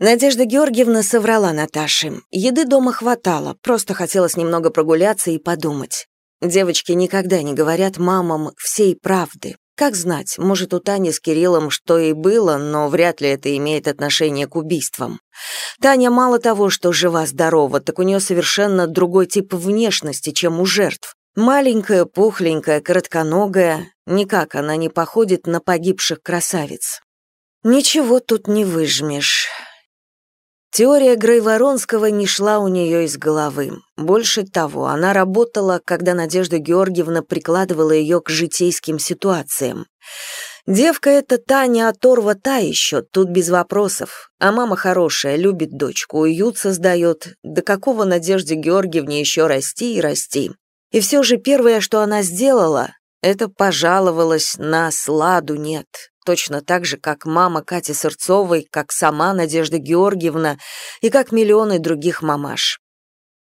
Надежда Георгиевна соврала Наташе. Еды дома хватало, просто хотелось немного прогуляться и подумать. Девочки никогда не говорят мамам всей правды. Как знать, может, у Тани с Кириллом что и было, но вряд ли это имеет отношение к убийствам. Таня мало того, что жива-здорова, так у нее совершенно другой тип внешности, чем у жертв. Маленькая, пухленькая, коротконогая, никак она не походит на погибших красавиц. Ничего тут не выжмешь. Теория Грейворонского не шла у нее из головы. Больше того, она работала, когда Надежда Георгиевна прикладывала ее к житейским ситуациям. Девка эта Таня оторва та еще, тут без вопросов. А мама хорошая, любит дочку, уют создает. До какого Надежде Георгиевне еще расти и расти? И все же первое, что она сделала, это пожаловалась на сладу нет точно так же, как мама Кати Сырцовой, как сама Надежда Георгиевна и как миллионы других мамаш.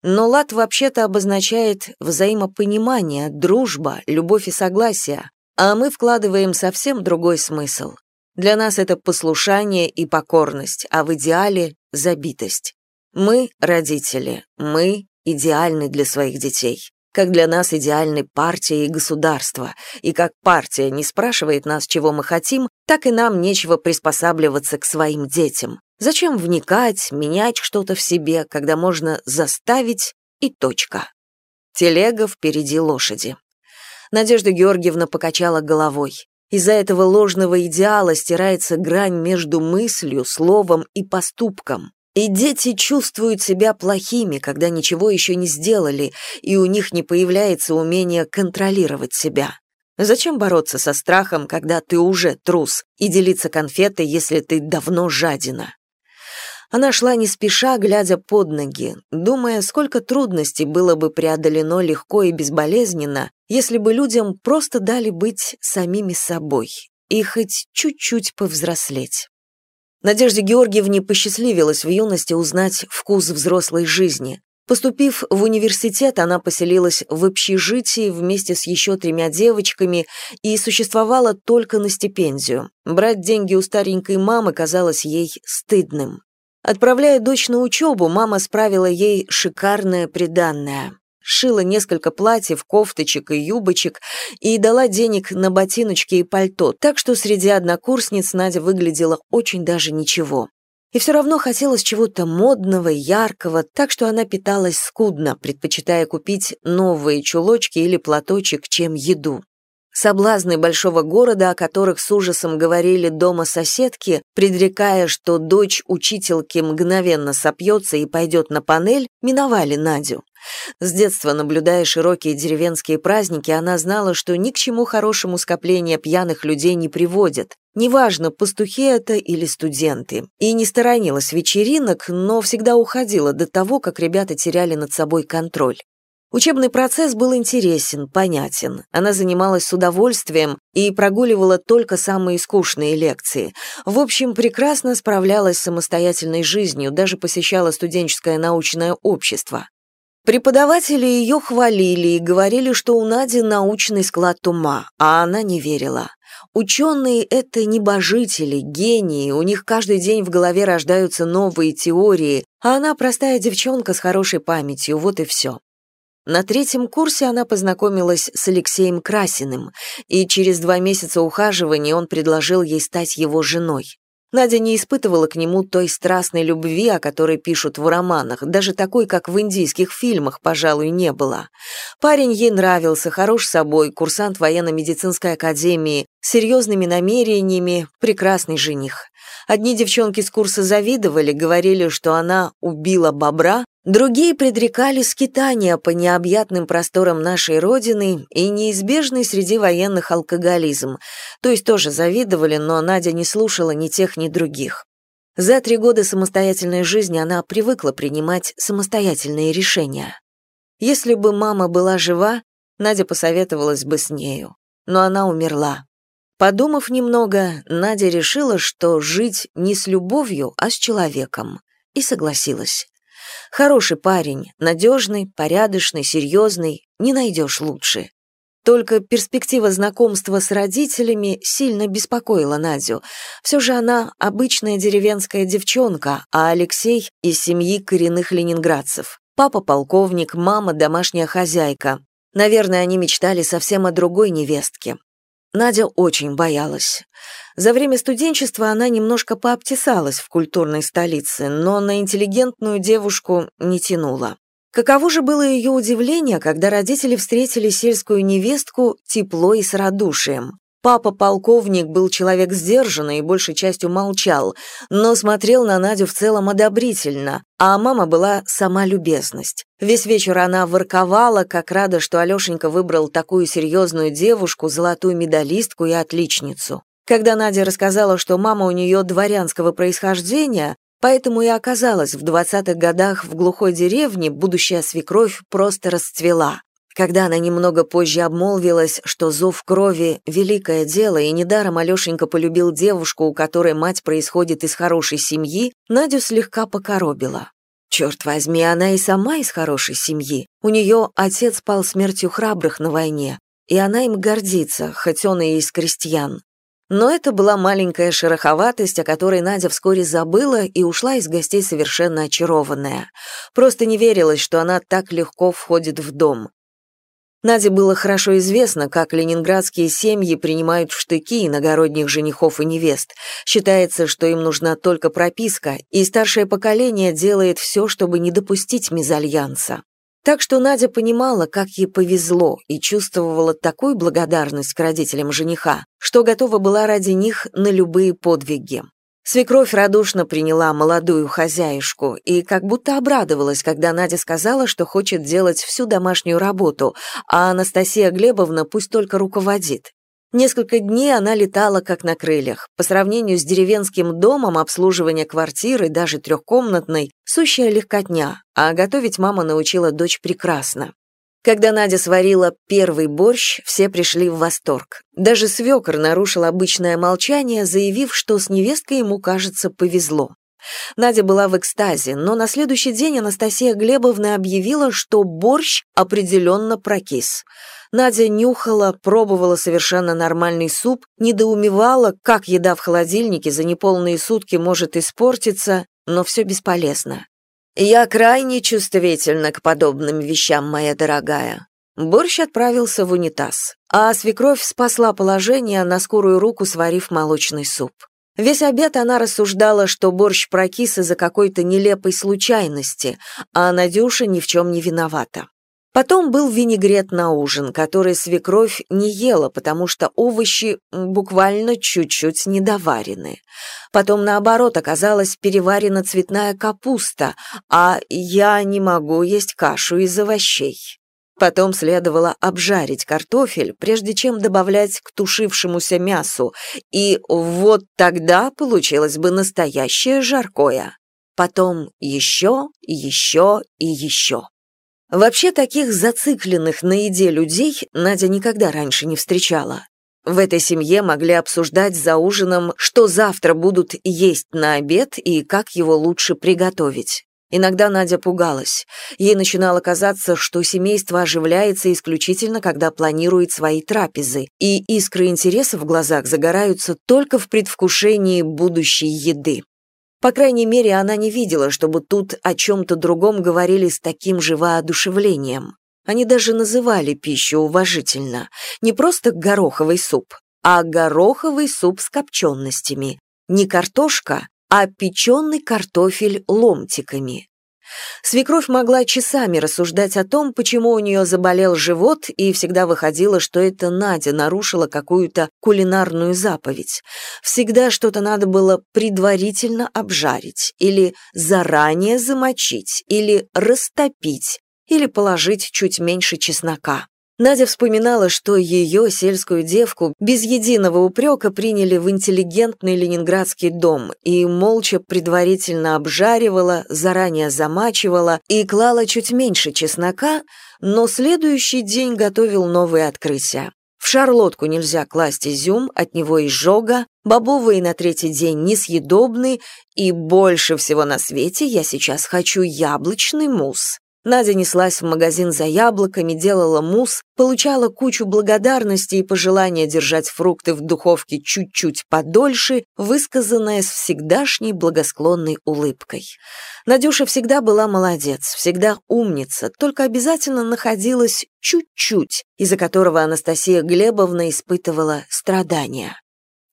Но лад вообще-то обозначает взаимопонимание, дружба, любовь и согласие, а мы вкладываем совсем другой смысл. Для нас это послушание и покорность, а в идеале — забитость. Мы — родители, мы — идеальны для своих детей как для нас идеальны партия и государство, и как партия не спрашивает нас, чего мы хотим, так и нам нечего приспосабливаться к своим детям. Зачем вникать, менять что-то в себе, когда можно заставить и точка. Телега впереди лошади. Надежда Георгиевна покачала головой. Из-за этого ложного идеала стирается грань между мыслью, словом и поступком. И дети чувствуют себя плохими, когда ничего еще не сделали, и у них не появляется умение контролировать себя. Зачем бороться со страхом, когда ты уже трус, и делиться конфетой, если ты давно жадина? Она шла не спеша, глядя под ноги, думая, сколько трудностей было бы преодолено легко и безболезненно, если бы людям просто дали быть самими собой и хоть чуть-чуть повзрослеть. Надежде Георгиевне посчастливилось в юности узнать вкус взрослой жизни. Поступив в университет, она поселилась в общежитии вместе с еще тремя девочками и существовала только на стипендию. Брать деньги у старенькой мамы казалось ей стыдным. Отправляя дочь на учебу, мама справила ей шикарное приданное шила несколько платьев, кофточек и юбочек и дала денег на ботиночки и пальто, так что среди однокурсниц Надя выглядела очень даже ничего. И все равно хотелось чего-то модного, яркого, так что она питалась скудно, предпочитая купить новые чулочки или платочек, чем еду. Соблазны большого города, о которых с ужасом говорили дома соседки, предрекая, что дочь учительки мгновенно сопьется и пойдет на панель, миновали Надю. С детства, наблюдая широкие деревенские праздники, она знала, что ни к чему хорошему скопление пьяных людей не приводят. Неважно, пастухи это или студенты. И не сторонилась вечеринок, но всегда уходила до того, как ребята теряли над собой контроль. Учебный процесс был интересен, понятен. Она занималась с удовольствием и прогуливала только самые скучные лекции. В общем, прекрасно справлялась с самостоятельной жизнью, даже посещала студенческое научное общество. Преподаватели ее хвалили и говорили, что у Нади научный склад ума, а она не верила. Ученые — это небожители, гении, у них каждый день в голове рождаются новые теории, а она простая девчонка с хорошей памятью, вот и все. На третьем курсе она познакомилась с Алексеем Красиным, и через два месяца ухаживания он предложил ей стать его женой. Надя не испытывала к нему той страстной любви, о которой пишут в романах, даже такой, как в индийских фильмах, пожалуй, не было. Парень ей нравился, хорош собой, курсант военно-медицинской академии, серьезными намерениями, прекрасный жених. Одни девчонки с курса завидовали, говорили, что она убила бобра, другие предрекали скитания по необъятным просторам нашей Родины и неизбежный среди военных алкоголизм, то есть тоже завидовали, но Надя не слушала ни тех, ни других. За три года самостоятельной жизни она привыкла принимать самостоятельные решения. Если бы мама была жива, Надя посоветовалась бы с нею, но она умерла. Подумав немного, Надя решила, что жить не с любовью, а с человеком, и согласилась. Хороший парень, надежный, порядочный, серьезный, не найдешь лучше. Только перспектива знакомства с родителями сильно беспокоила Надю. Все же она обычная деревенская девчонка, а Алексей из семьи коренных ленинградцев. Папа полковник, мама домашняя хозяйка. Наверное, они мечтали совсем о другой невестке. Надя очень боялась. За время студенчества она немножко пообтесалась в культурной столице, но на интеллигентную девушку не тянула. Каково же было ее удивление, когда родители встретили сельскую невестку тепло и с радушием. Папа-полковник был человек сдержанный и большей частью молчал, но смотрел на Надю в целом одобрительно, а мама была сама любезность. Весь вечер она ворковала, как рада, что Алешенька выбрал такую серьезную девушку, золотую медалистку и отличницу. Когда Надя рассказала, что мама у нее дворянского происхождения, Поэтому и оказалась в двадцатых годах в глухой деревне, будущая свекровь просто расцвела. Когда она немного позже обмолвилась, что зов крови — великое дело, и недаром Алешенька полюбил девушку, у которой мать происходит из хорошей семьи, Надю слегка покоробила. Черт возьми, она и сама из хорошей семьи. У нее отец пал смертью храбрых на войне, и она им гордится, хоть он и из крестьян. Но это была маленькая шероховатость, о которой Надя вскоре забыла и ушла из гостей совершенно очарованная. Просто не верилось, что она так легко входит в дом. Наде было хорошо известно, как ленинградские семьи принимают в штыки иногородних женихов и невест. Считается, что им нужна только прописка, и старшее поколение делает все, чтобы не допустить мезальянса. Так что Надя понимала, как ей повезло, и чувствовала такую благодарность к родителям жениха, что готова была ради них на любые подвиги. Свекровь радушно приняла молодую хозяюшку и как будто обрадовалась, когда Надя сказала, что хочет делать всю домашнюю работу, а Анастасия Глебовна пусть только руководит. Несколько дней она летала как на крыльях. По сравнению с деревенским домом обслуживание квартиры, даже трехкомнатной, сущая легкотня, а готовить мама научила дочь прекрасно. Когда Надя сварила первый борщ, все пришли в восторг. Даже свекор нарушил обычное молчание, заявив, что с невесткой ему, кажется, повезло. Надя была в экстазе, но на следующий день Анастасия Глебовна объявила, что борщ определенно прокис. Надя нюхала, пробовала совершенно нормальный суп, недоумевала, как еда в холодильнике за неполные сутки может испортиться, но все бесполезно. «Я крайне чувствительна к подобным вещам, моя дорогая». Борщ отправился в унитаз, а свекровь спасла положение, на скорую руку сварив молочный суп. Весь обед она рассуждала, что борщ прокис из-за какой-то нелепой случайности, а Надюша ни в чем не виновата. Потом был винегрет на ужин, который свекровь не ела, потому что овощи буквально чуть-чуть недоварены. Потом, наоборот, оказалась переварена цветная капуста, а я не могу есть кашу из овощей. Потом следовало обжарить картофель, прежде чем добавлять к тушившемуся мясу, и вот тогда получилось бы настоящее жаркое. Потом еще, еще и еще. Вообще таких зацикленных на еде людей Надя никогда раньше не встречала. В этой семье могли обсуждать за ужином, что завтра будут есть на обед и как его лучше приготовить. Иногда Надя пугалась. Ей начинало казаться, что семейство оживляется исключительно, когда планирует свои трапезы, и искры интереса в глазах загораются только в предвкушении будущей еды. По крайней мере, она не видела, чтобы тут о чем-то другом говорили с таким же воодушевлением. Они даже называли пищу уважительно. Не просто гороховый суп, а гороховый суп с копченостями. Не картошка, а печеный картофель ломтиками. Свекровь могла часами рассуждать о том, почему у нее заболел живот, и всегда выходило, что это Надя нарушила какую-то кулинарную заповедь. Всегда что-то надо было предварительно обжарить, или заранее замочить, или растопить, или положить чуть меньше чеснока. Надя вспоминала, что ее, сельскую девку, без единого упрека приняли в интеллигентный ленинградский дом и молча предварительно обжаривала, заранее замачивала и клала чуть меньше чеснока, но следующий день готовил новые открытия. В шарлотку нельзя класть изюм, от него изжога, бобовые на третий день несъедобны, и больше всего на свете я сейчас хочу яблочный мусс. Надя неслась в магазин за яблоками, делала мусс, получала кучу благодарности и пожелания держать фрукты в духовке чуть-чуть подольше, высказанное с всегдашней благосклонной улыбкой. Надюша всегда была молодец, всегда умница, только обязательно находилась чуть-чуть, из-за которого Анастасия Глебовна испытывала страдания.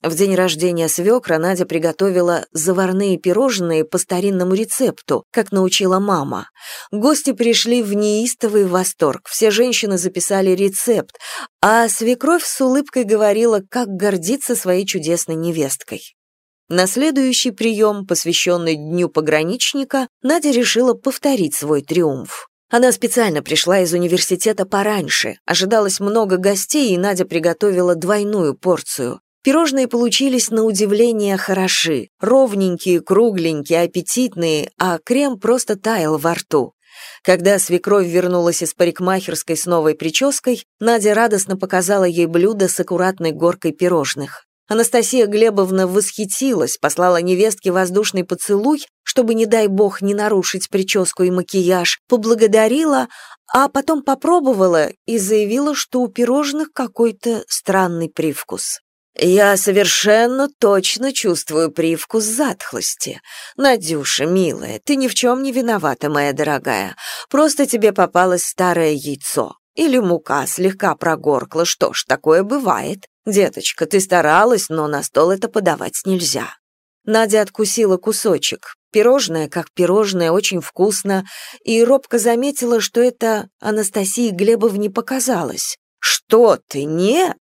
В день рождения свекра Надя приготовила заварные пирожные по старинному рецепту, как научила мама. Гости пришли в неистовый восторг, все женщины записали рецепт, а свекровь с улыбкой говорила, как гордится своей чудесной невесткой. На следующий прием, посвященный Дню пограничника, Надя решила повторить свой триумф. Она специально пришла из университета пораньше, ожидалось много гостей, и Надя приготовила двойную порцию. Пирожные получились на удивление хороши, ровненькие, кругленькие, аппетитные, а крем просто таял во рту. Когда свекровь вернулась из парикмахерской с новой прической, Надя радостно показала ей блюдо с аккуратной горкой пирожных. Анастасия Глебовна восхитилась, послала невестке воздушный поцелуй, чтобы, не дай бог, не нарушить прическу и макияж, поблагодарила, а потом попробовала и заявила, что у пирожных какой-то странный привкус. «Я совершенно точно чувствую привкус затхлости. Надюша, милая, ты ни в чем не виновата, моя дорогая. Просто тебе попалось старое яйцо. Или мука слегка прогоркла, что ж, такое бывает. Деточка, ты старалась, но на стол это подавать нельзя». Надя откусила кусочек. Пирожное, как пирожное, очень вкусно, и робко заметила, что это Анастасии Глебовне показалось. «Что ты, нет?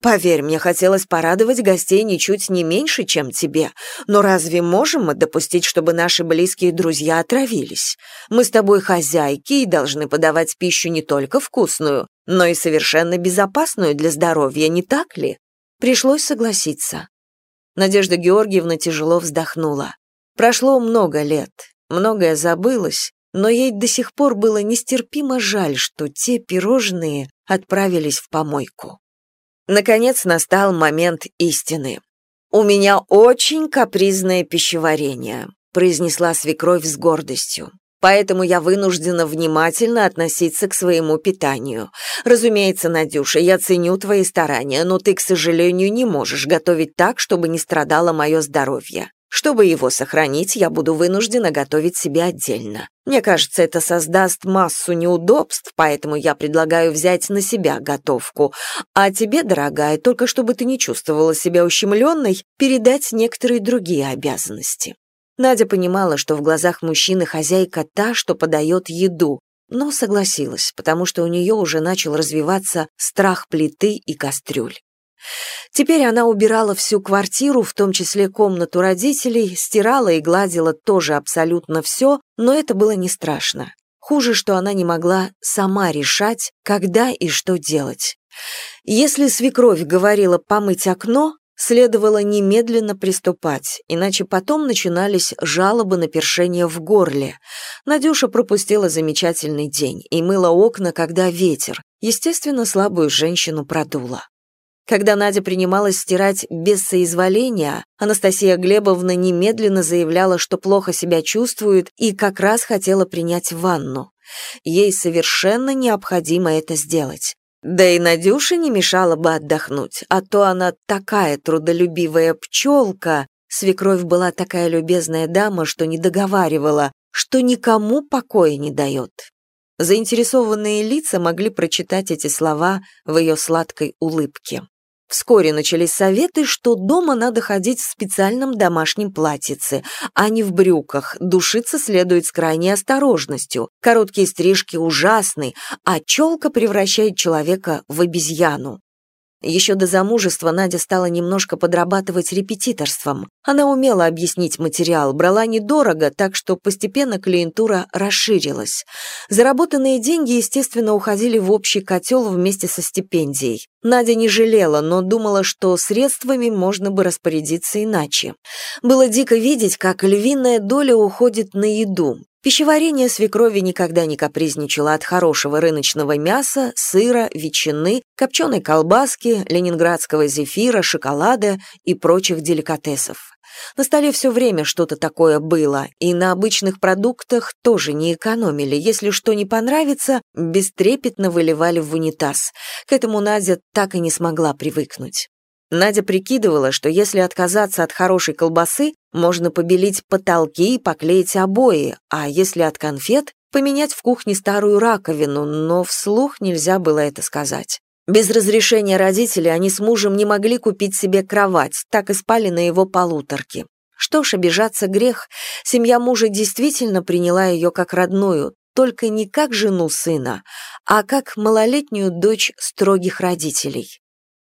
Поверь, мне хотелось порадовать гостей ничуть не меньше, чем тебе. Но разве можем мы допустить, чтобы наши близкие друзья отравились? Мы с тобой хозяйки и должны подавать пищу не только вкусную, но и совершенно безопасную для здоровья, не так ли?» Пришлось согласиться. Надежда Георгиевна тяжело вздохнула. Прошло много лет, многое забылось, но ей до сих пор было нестерпимо жаль, что те пирожные отправились в помойку. Наконец настал момент истины. «У меня очень капризное пищеварение», произнесла свекровь с гордостью. Поэтому я вынуждена внимательно относиться к своему питанию. Разумеется, Надюша, я ценю твои старания, но ты, к сожалению, не можешь готовить так, чтобы не страдало мое здоровье. Чтобы его сохранить, я буду вынуждена готовить себе отдельно. Мне кажется, это создаст массу неудобств, поэтому я предлагаю взять на себя готовку. А тебе, дорогая, только чтобы ты не чувствовала себя ущемленной, передать некоторые другие обязанности. Надя понимала, что в глазах мужчины хозяйка та, что подает еду, но согласилась, потому что у нее уже начал развиваться страх плиты и кастрюль. Теперь она убирала всю квартиру, в том числе комнату родителей, стирала и гладила тоже абсолютно все, но это было не страшно. Хуже, что она не могла сама решать, когда и что делать. Если свекровь говорила помыть окно, следовало немедленно приступать, иначе потом начинались жалобы на першение в горле. Надюша пропустила замечательный день и мыла окна, когда ветер. Естественно, слабую женщину продуло. Когда Надя принималась стирать без соизволения, Анастасия Глебовна немедленно заявляла, что плохо себя чувствует и как раз хотела принять ванну. Ей совершенно необходимо это сделать. Да и Надюше не мешало бы отдохнуть, а то она такая трудолюбивая пчелка, свекровь была такая любезная дама, что не договаривала, что никому покоя не дает. Заинтересованные лица могли прочитать эти слова в ее сладкой улыбке. Вскоре начались советы, что дома надо ходить в специальном домашнем платьице, а не в брюках, душиться следует с крайней осторожностью, короткие стрижки ужасны, а челка превращает человека в обезьяну. Еще до замужества Надя стала немножко подрабатывать репетиторством. Она умела объяснить материал, брала недорого, так что постепенно клиентура расширилась. Заработанные деньги, естественно, уходили в общий котел вместе со стипендией. Надя не жалела, но думала, что средствами можно бы распорядиться иначе. Было дико видеть, как львиная доля уходит на еду. Пищеварение свекрови никогда не капризничало от хорошего рыночного мяса, сыра, ветчины, копченой колбаски, ленинградского зефира, шоколада и прочих деликатесов. На столе все время что-то такое было, и на обычных продуктах тоже не экономили. Если что не понравится, бестрепетно выливали в унитаз. К этому Надя так и не смогла привыкнуть. Надя прикидывала, что если отказаться от хорошей колбасы, можно побелить потолки и поклеить обои, а если от конфет, поменять в кухне старую раковину, но вслух нельзя было это сказать. Без разрешения родителей они с мужем не могли купить себе кровать, так и спали на его полуторке. Что ж, обижаться грех. Семья мужа действительно приняла ее как родную, только не как жену сына, а как малолетнюю дочь строгих родителей.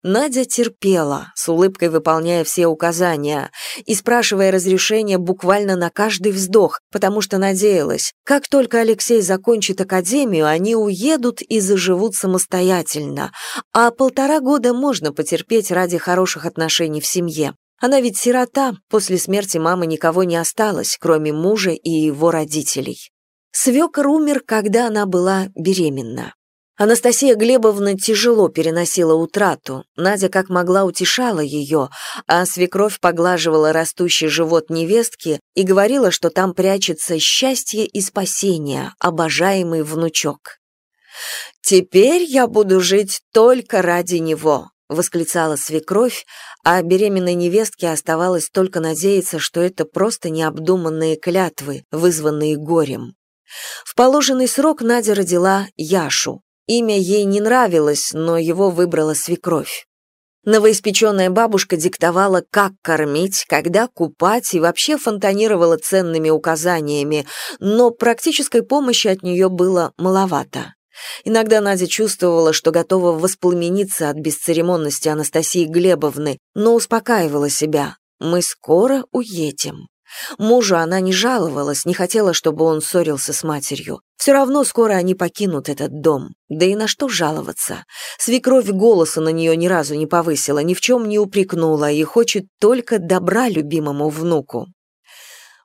Надя терпела, с улыбкой выполняя все указания и спрашивая разрешения буквально на каждый вздох, потому что надеялась, как только Алексей закончит академию, они уедут и заживут самостоятельно, а полтора года можно потерпеть ради хороших отношений в семье. Она ведь сирота, после смерти мамы никого не осталось, кроме мужа и его родителей. Свекор умер, когда она была беременна. Анастасия Глебовна тяжело переносила утрату, Надя как могла утешала ее, а свекровь поглаживала растущий живот невестки и говорила, что там прячется счастье и спасение, обожаемый внучок. «Теперь я буду жить только ради него», — восклицала свекровь, а беременной невестке оставалось только надеяться, что это просто необдуманные клятвы, вызванные горем. В положенный срок Надя родила Яшу. Имя ей не нравилось, но его выбрала свекровь. Новоиспеченная бабушка диктовала, как кормить, когда купать и вообще фонтанировала ценными указаниями, но практической помощи от нее было маловато. Иногда Надя чувствовала, что готова воспламениться от бесцеремонности Анастасии Глебовны, но успокаивала себя. «Мы скоро уедем». Мужу она не жаловалась, не хотела, чтобы он ссорился с матерью. Все равно скоро они покинут этот дом. Да и на что жаловаться? Свекровь голоса на нее ни разу не повысила, ни в чем не упрекнула и хочет только добра любимому внуку.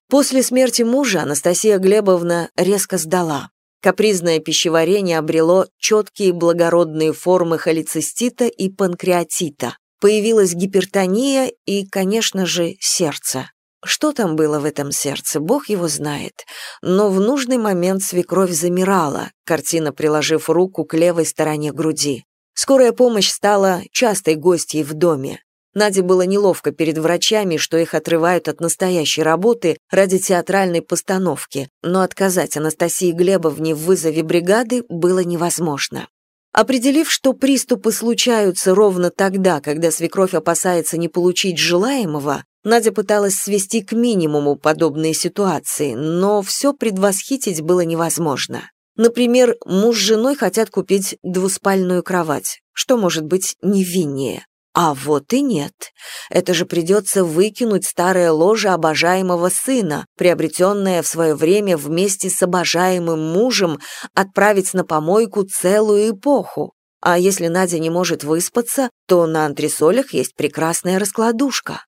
После смерти мужа Анастасия Глебовна резко сдала. Капризное пищеварение обрело четкие благородные формы холецистита и панкреатита. Появилась гипертония и, конечно же, сердце. Что там было в этом сердце, бог его знает. Но в нужный момент свекровь замирала, картина приложив руку к левой стороне груди. Скорая помощь стала частой гостьей в доме. Наде было неловко перед врачами, что их отрывают от настоящей работы ради театральной постановки, но отказать Анастасии Глебовне в вызове бригады было невозможно. Определив, что приступы случаются ровно тогда, когда свекровь опасается не получить желаемого, Надя пыталась свести к минимуму подобные ситуации, но все предвосхитить было невозможно. Например, муж с женой хотят купить двуспальную кровать. Что может быть невиннее? А вот и нет. Это же придется выкинуть старое ложе обожаемого сына, приобретенное в свое время вместе с обожаемым мужем, отправить на помойку целую эпоху. А если Надя не может выспаться, то на антресолях есть прекрасная раскладушка.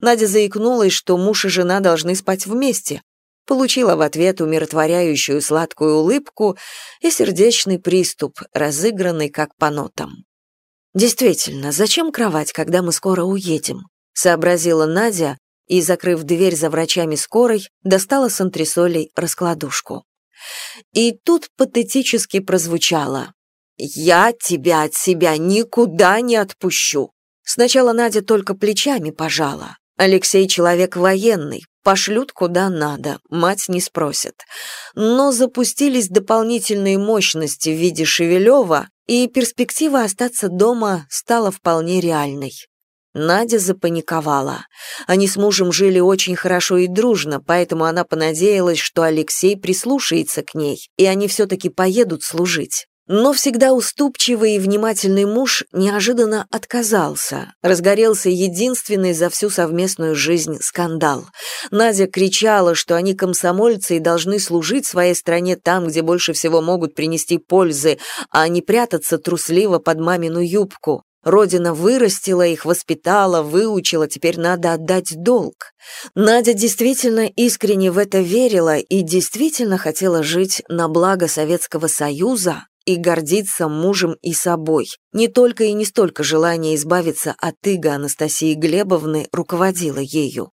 Надя заикнулась, что муж и жена должны спать вместе. Получила в ответ умиротворяющую сладкую улыбку и сердечный приступ, разыгранный как по нотам. «Действительно, зачем кровать, когда мы скоро уедем?» — сообразила Надя и, закрыв дверь за врачами скорой, достала с антресолей раскладушку. И тут патетически прозвучало «Я тебя от себя никуда не отпущу». Сначала Надя только плечами пожала. Алексей человек военный, пошлют куда надо, мать не спросит. Но запустились дополнительные мощности в виде Шевелева, и перспектива остаться дома стала вполне реальной. Надя запаниковала. Они с мужем жили очень хорошо и дружно, поэтому она понадеялась, что Алексей прислушается к ней, и они все-таки поедут служить. Но всегда уступчивый и внимательный муж неожиданно отказался. Разгорелся единственный за всю совместную жизнь скандал. Надя кричала, что они комсомольцы и должны служить своей стране там, где больше всего могут принести пользы, а не прятаться трусливо под мамину юбку. Родина вырастила их, воспитала, выучила, теперь надо отдать долг. Надя действительно искренне в это верила и действительно хотела жить на благо Советского Союза, и гордиться мужем и собой. Не только и не столько желание избавиться от иго Анастасии Глебовны руководило ею.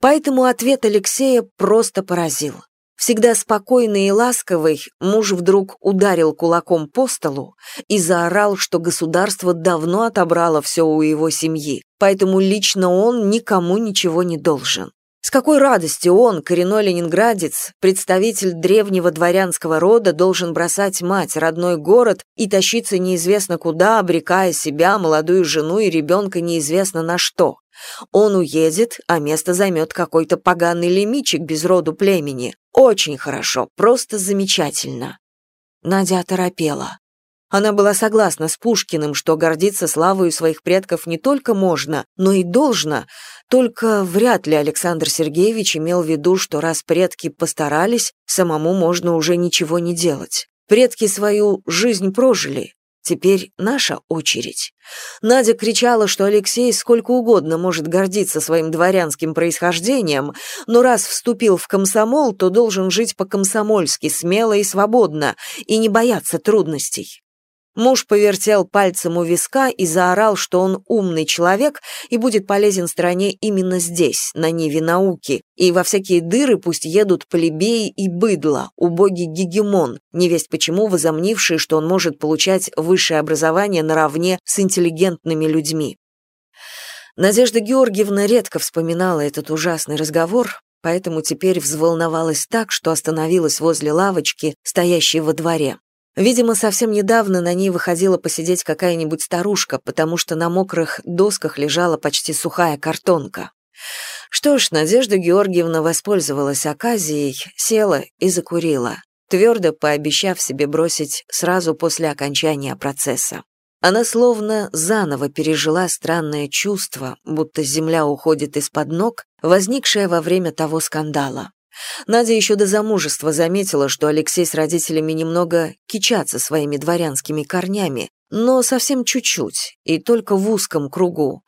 Поэтому ответ Алексея просто поразил. Всегда спокойный и ласковый, муж вдруг ударил кулаком по столу и заорал, что государство давно отобрало все у его семьи, поэтому лично он никому ничего не должен. С какой радости он, коренной ленинградец, представитель древнего дворянского рода, должен бросать мать, родной город и тащиться неизвестно куда, обрекая себя, молодую жену и ребенка неизвестно на что? Он уедет, а место займет какой-то поганый лимичик без роду племени. Очень хорошо, просто замечательно. Надя оторопела. Она была согласна с Пушкиным, что гордиться славою своих предков не только можно, но и должно, только вряд ли Александр Сергеевич имел в виду, что раз предки постарались, самому можно уже ничего не делать. Предки свою жизнь прожили, Теперь наша очередь. Надя кричала, что Алексей сколько угодно может гордиться своим дворянским происхождением, но раз вступил в комсомол, то должен жить по-комсомольски, смело и свободно, и не бояться трудностей. Муж повертел пальцем у виска и заорал, что он умный человек и будет полезен стране именно здесь, на ниве науки, и во всякие дыры пусть едут плебеи и быдло, убогий гегемон, невесть почему возомнивший, что он может получать высшее образование наравне с интеллигентными людьми. Надежда Георгиевна редко вспоминала этот ужасный разговор, поэтому теперь взволновалась так, что остановилась возле лавочки, стоящей во дворе. Видимо, совсем недавно на ней выходила посидеть какая-нибудь старушка, потому что на мокрых досках лежала почти сухая картонка. Что ж, Надежда Георгиевна воспользовалась оказией, села и закурила, твердо пообещав себе бросить сразу после окончания процесса. Она словно заново пережила странное чувство, будто земля уходит из-под ног, возникшее во время того скандала. Надя еще до замужества заметила, что Алексей с родителями немного кичатся своими дворянскими корнями, но совсем чуть-чуть, и только в узком кругу.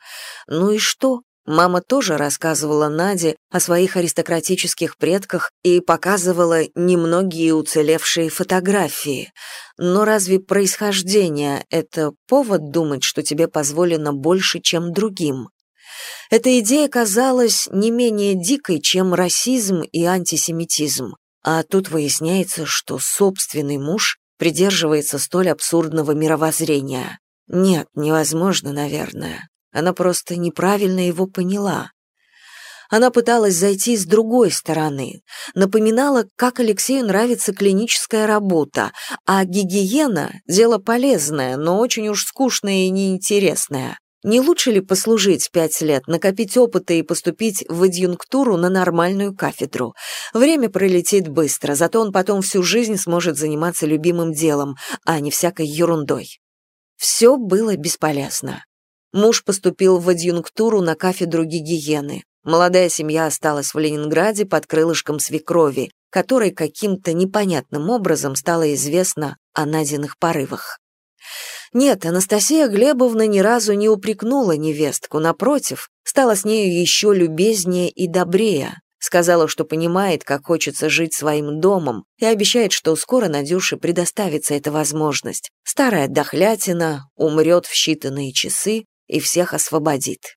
Ну и что? Мама тоже рассказывала Наде о своих аристократических предках и показывала немногие уцелевшие фотографии. Но разве происхождение — это повод думать, что тебе позволено больше, чем другим? Эта идея казалась не менее дикой, чем расизм и антисемитизм. А тут выясняется, что собственный муж придерживается столь абсурдного мировоззрения. Нет, невозможно, наверное. Она просто неправильно его поняла. Она пыталась зайти с другой стороны, напоминала, как Алексею нравится клиническая работа, а гигиена – дело полезное, но очень уж скучное и неинтересное. Не лучше ли послужить пять лет, накопить опыта и поступить в адъюнктуру на нормальную кафедру? Время пролетит быстро, зато он потом всю жизнь сможет заниматься любимым делом, а не всякой ерундой. Все было бесполезно. Муж поступил в адъюнктуру на кафедру гигиены. Молодая семья осталась в Ленинграде под крылышком свекрови, которой каким-то непонятным образом стало известно о Надиных порывах. Нет, Анастасия Глебовна ни разу не упрекнула невестку, напротив, стала с нею еще любезнее и добрее. Сказала, что понимает, как хочется жить своим домом, и обещает, что скоро Надюше предоставится эта возможность. Старая дохлятина умрет в считанные часы и всех освободит.